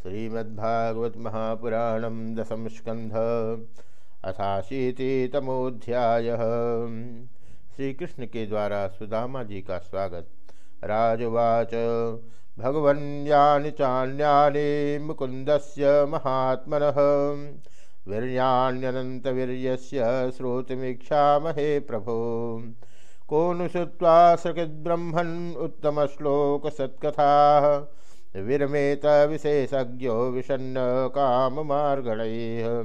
श्रीमद्भागवत महापुराण दशम स्कंध अथाशीतितमोध्याय श्री कृष्ण के द्वारा सुदामा जी का स्वागत। राजवाच भगवन्यानि चान्यानि मुकुन्दस्य महात्मनः। वीर्याण्यनन्तवीर्यस्य श्रोतुमीक्षामहे प्रभो। को नु श्रुत्वा सकृद्ब्रह्मन् उत्तमश्लोकसत्कथाः। विरमेत विशेषज्ञो विषन्न काममार्गणैः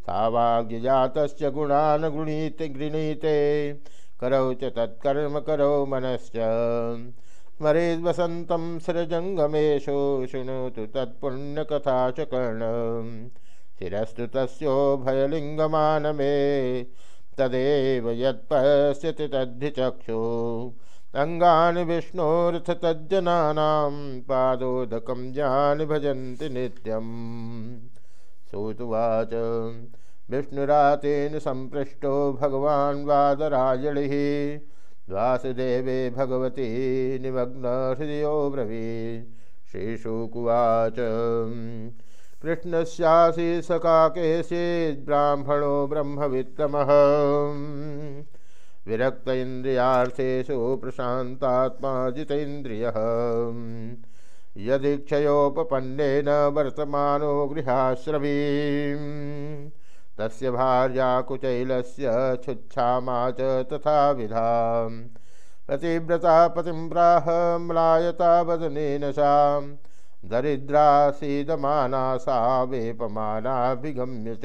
सावाग्यजातस्य गुणान् गृणीते। गृणीते करौ च तत्कर्म, करौ मनश्च। स्मरेद्वसन्तं सृजङ्गमेषु, शृणोतु तत्पुण्यकथा च कर्ण। शिरस्तु तस्यो भयलिङ्गमानमे, तदेव तद्धि अङ्गानि विष्णोरथ तज्जनानां पादोदकं जानि भजन्ति नित्यम् सूतुवाच, विष्णुरातेन सम्पृष्टो भगवान् वादरायणिः वासुदेवे भगवती निमग्नहृदयो ब्रवीत् श्रीशुकुवाच कृष्णस्यासि सकाकेशिद्ब्राह्मणो ब्रह्मवित्तमः। विरक्त इंद्रियार्थेषु प्रशांतात्मा जितेन्द्रियः। यदीक्षयोपपन्नेन वर्तमानो गृहाश्रवी। तस्य भार्या कुचैलस्य छुच्छामा च तथा विधा। पतिव्रता पतिं प्राह म्लायता वदनेन सा। दरिद्रासीदमाना सा वेपमानाभिगम्य च।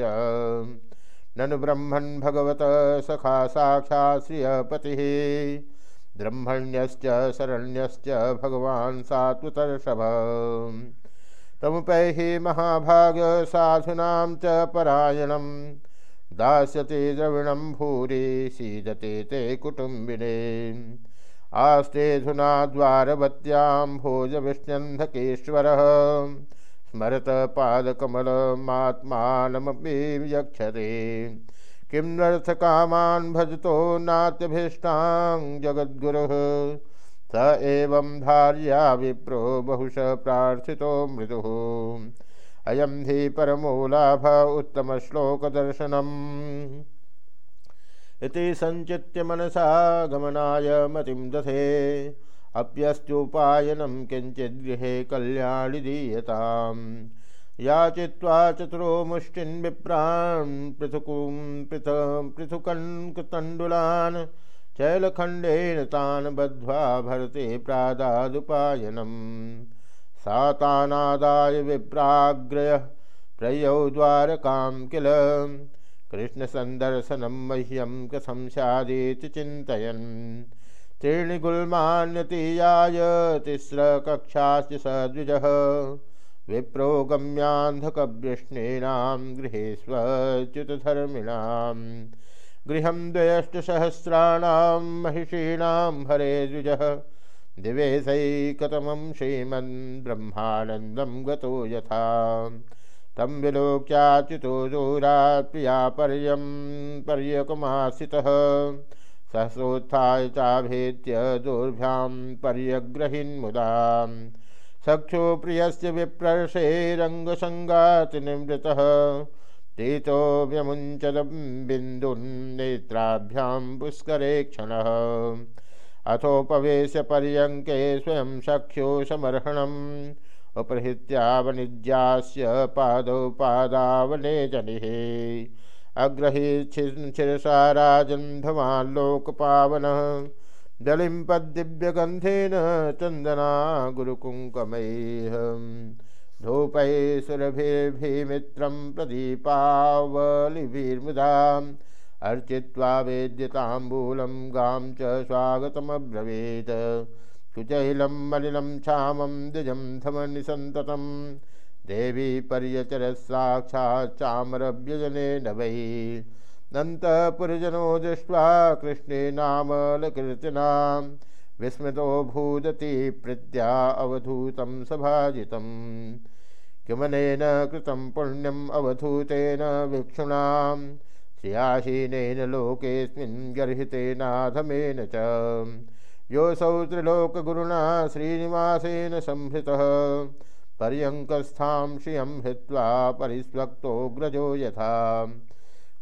ननु ब्रह्मन् भगवत सखा साक्षात् श्रियपतिः। ब्रह्मण्यश्च शरण्यश्च भगवान् सात्वतर्षभ। तमुपैः महाभाग साधूनां च परायणं दास्यते द्रविणं भूरि, सीदते ते कुटुम्बिने। आस्तेऽधुना द्वारवत्यां भोजविष्ण्यन्धकेश्वरः। स्मरत पादकमलमात्मानमपि यक्षते किं नर्थकामान् भजतो नात्यभीष्टां जगद्गुरुः। स एवं धार्या विप्रो बहुश प्रार्थितो मृदुः। अयं हि परमो लाभ उत्तमश्लोकदर्शनम्। इति सञ्चित्य मनसा गमनाय मतिं दधे। अप्यस्त्युपायनं किञ्चिद्गृहे कल्याणि दीयताम्। याचित्वा चतुरो मुष्टिन् विप्रान् पृथुकुं पृथ, पृथुकन् तण्डुलान् चैलखण्डेन तान् बद्ध्वा भरते प्रादादुपायनम्। सातानादाय विप्राग्रयः प्रयौ द्वारकां किल? कृष्णसन्दर्शनं मह्यं कथं स्यादिति चिन्तयन्। त्रीणि गुल्मान्यतीयाय तिस्रकक्षाश्च सद्विजः। विप्रो गम्यान्धकवृष्णीनां गृहे स्वच्युतधर्मिणां। गृहं द्वयष्टसहस्राणां महिषीणां हरे द्विजः। दिवेशैकतमं श्रीमन् ब्रह्मानन्दं गतो यथा। तं विलोक्याच्युतो दूरात् प्रिया पर्यं पर्यकमासितः। सहसोत्थाय चाभेत्य दोर्भ्यां पर्यग्रहिन्मुदा सक्षो प्रियस्य विप्रर्षे रङ्गसङ्गातिनिवृतः तीतो व्यमुञ्चदं बिन्दुन्नेत्राभ्यां पुष्करे क्षणः। अथोपवेश पर्यङ्के स्वयं सख्यो समर्हणम्। उपहृत्यावनिज्यास्य पादौ पादावने जनिः अग्रही शिरसा राजन् भवान् लोकपावनः। दलिं पद्दिव्यगन्धेन चन्दना गुरुकुङ्कमैः। धूपैः सुरभिर्भिमित्रं प्रदीपावलिभिर्मुदाम् अर्चित्वा वेद्यताम्बूलं गां च स्वागतमब्रवीत्। कुचैलं मलिनं क्षामं द्विजं धमनिसन्ततं देवी पर्यचर पर्यचरः साक्षाच्चामरव्यजने न वै नन्तपुरजनो दृष्ट्वा कृष्णेनामलकीर्तनां विस्मृतो भूदति प्रीत्या अवधूतं सभाजितं किमनेन कृतं पुण्यम् अवधूतेन भिक्षुणां श्रियासीनेन लोकेऽस्मिन् गर्हितेनाधमेन च। योऽसौ त्रिलोकगुरुणा पर्यङ्कस्थां श्रियं हित्वा परिस्वक्तोऽग्रजो यथा।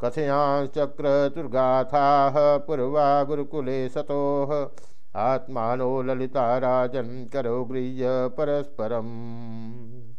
कथयांश्चक्रतुर्गाथाः पूर्वा गुरुकुले सतोः। आत्मानो ललिता राजन् करो गृह्य परस्परम्।